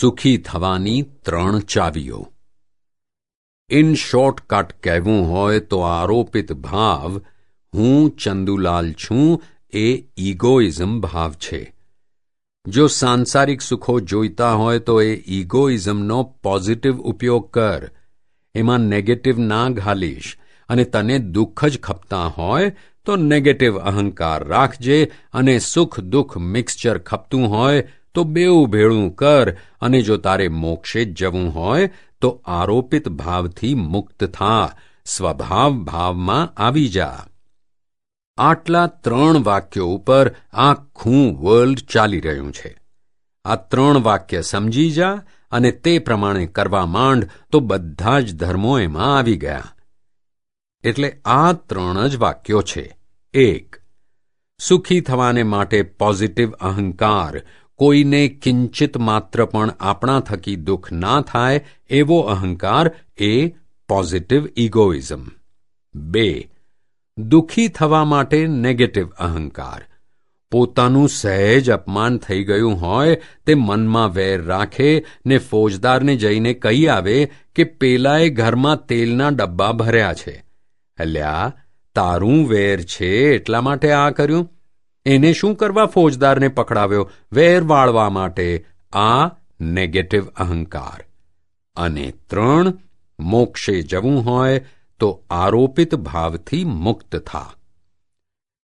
સુખી થવાની ત્રણ ચાવીઓ. ઇન શોર્ટકટ કહેવું હોય તો આરોપિત ભાવ, હું ચંદુલાલ છું, એ ઇગોઇઝમ ભાવ છે. જો સાંસારિક સુખો જોઈતા હોય તો એ ઇગોઇઝમનો પોઝિટિવ ઉપયોગ કર. એમાં નેગેટિવ ના ઘાલીશ અને તને દુઃખ જ ખપતા હોય તો નેગેટિવ અહંકાર રાખજે અને સુખ દુઃખ મિક્સચર ખપતું હોય તો બેઉ ભેળું કર, અને જો તારે મોક્ષે જ જવું હોય, તો આરોપિત ભાવથી મુક્ત થા, સ્વભાવ ભાવમાં આવી જા. આટલા ત્રણ વાક્યો ઉપર આખું વર્લ્ડ ચાલી રહ્યું છે. આ ત્રણ વાક્ય સમજી જા, અને તે પ્રમાણે કરવા માંડ, તો બધા જ ધર્મો એમાં આવી ગયા. એટલે આ ત્રણ જ વાક્યો છે. એક, સુખી થવાને માટે પોઝિટિવ અહંકાર કોઈને કિંચિત માત્ર પણ આપણા થકી દુઃખ ના થાય એવો અહંકાર એ પોઝિટિવ ઇગોઇઝમ બે, દુઃખી થવા માટે નેગેટિવ અહંકાર. પોતાનું સહેજ અપમાન થઈ ગયું હોય તે મનમાં વેર રાખે ને ફોજદારને જઈને કહી આવે કે પેલાએ ઘરમાં તેલના ડબ્બા ભર્યા છે. અલ્યા, તારું વેર છે એટલા માટે આ કર્યું? એને શું કરવા ફોજદારને પકડાવ્યો? વેર વાળવા માટે આ નેગેટિવ અહંકાર. અને ત્રણ, મોક્ષે જવું હોય તો આરોપિત ભાવથી મુક્ત થા.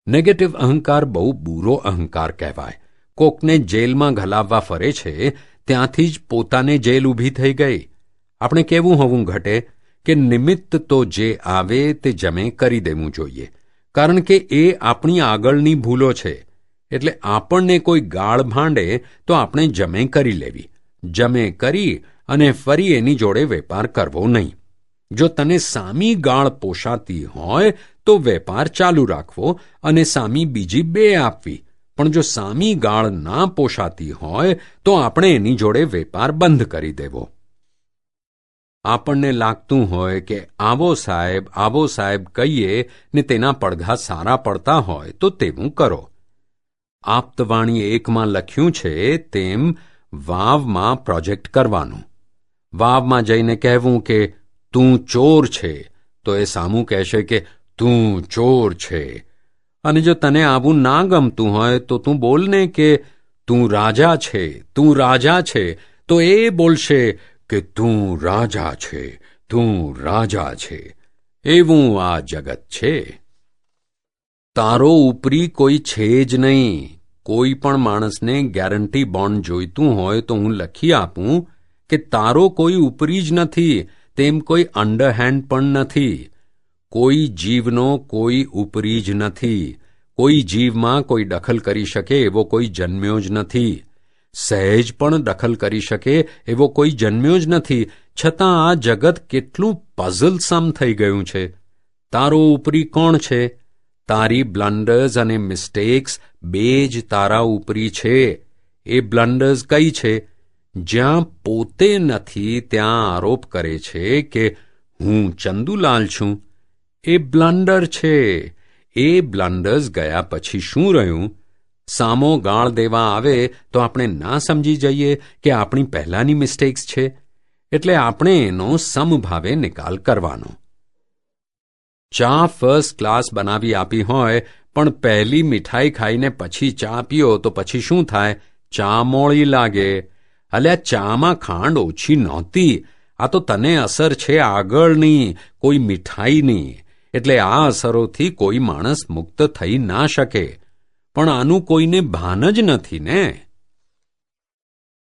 નેગેટિવ અહંકાર બહુ બુરો અહંકાર કહેવાય. કોકને જેલમાં ઘલાવવા ફરે છે, ત્યાંથી જ પોતાને જેલ ઊભી થઈ ગઈ. આપણે કેવું હોવું ઘટે? કે નિમિત્ત તો જે આવે તે જમે કરી દેવું જોઈએ. કારણ કે એ આપણી આગળની ભૂલો છે. એટલે આપણને કોઈ ગાળ ભાંડે તો આપણે જમે કરી લેવી. જમે કરી અને ફરી એની જોડે વેપાર કરવો નહીં. જો તને સામી ગાળ પોષાતી હોય તો વેપાર ચાલુ રાખવો અને સામી બીજી બે આપવી. પણ જો સામી ગાળ ના પોષાતી હોય તો આપણે એની જોડે વેપાર બંધ કરી દેવો. આપણને લાગતું હોય કે આવો સાહેબ આવો સાહેબ કહીએ ને તેના પડઘા સારા પડતા હોય તો તેવું કરો. આપતવાણી એકમાં લખ્યું છે, તેમ વાવમાં પ્રોજેક્ટ કરવાનું. વાવમાં જઈને કહેવું કે, તું ચોર છે. તો એ સામું કહેશે કે, તું ચોર છે. અને જો તને આવું ના ગમતું હોય તો તું બોલને કે, તું રાજા છે, તું રાજા છે. તો એ બોલશે કે તું રાજા છે, તું રાજા છે, એવું આ જગત છે. તારો ઉપરી કોઈ છે જ નહીં. કોઈ પણ માણસને ગેરંટી બોન્ડ જોઈતું હોય તો હું લખી આપું કે તારો કોઈ ઉપરી જ નથી, તેમ કોઈ અંડરહેન્ડ પણ નથી. કોઈ જીવનો કોઈ ઉપરી જ નથી. કોઈ જીવમાં કોઈ દખલ કરી શકે એવો કોઈ જન્મ્યો જ નથી. સહેજ પણ દખલ કરી શકે એવો કોઈ જન્મ્યો જ નથી, છતાં આ જગત કેટલું પઝલ સમ થઈ ગયું છે. તારો ઉપરી કોણ છે? તારી બ્લન્ડર્સ અને મિસ્ટેક્સ બે જ તારા ઉપરી છે. એ બ્લન્ડર્સ કઈ છે? જ્યાં પોતે નથી ત્યાં આરોપ કરે છે કે હું ચંદુલાલ છું. એ બ્લન્ડર છે. એ બ્લન્ડર્સ ગયા પછી શું રહ્યું? સામો ગાળ દેવા આવે તો આપણે ના સમજી જઈએ કે આપણી પહેલાની મિસ્ટેક્સ છે. એટલે આપણે એનો સમભાવે નિકાલ કરવાનો. ચા ફર્સ્ટ ક્લાસ બનાવી આપી હોય, પણ પહેલી મીઠાઈ ખાઈને પછી ચા પીઓ તો પછી શું થાય? ચા મોળી લાગે. અલ્યા ચામાં ખાંડ ઓછી નહોતી. આ તો તને અસર છે આગળની, કોઈ મીઠાઈની. એટલે આ અસરોથી કોઈ માણસ મુક્ત થઈ ના શકે. પણ આનું કોઈને ભાન જ નથી ને?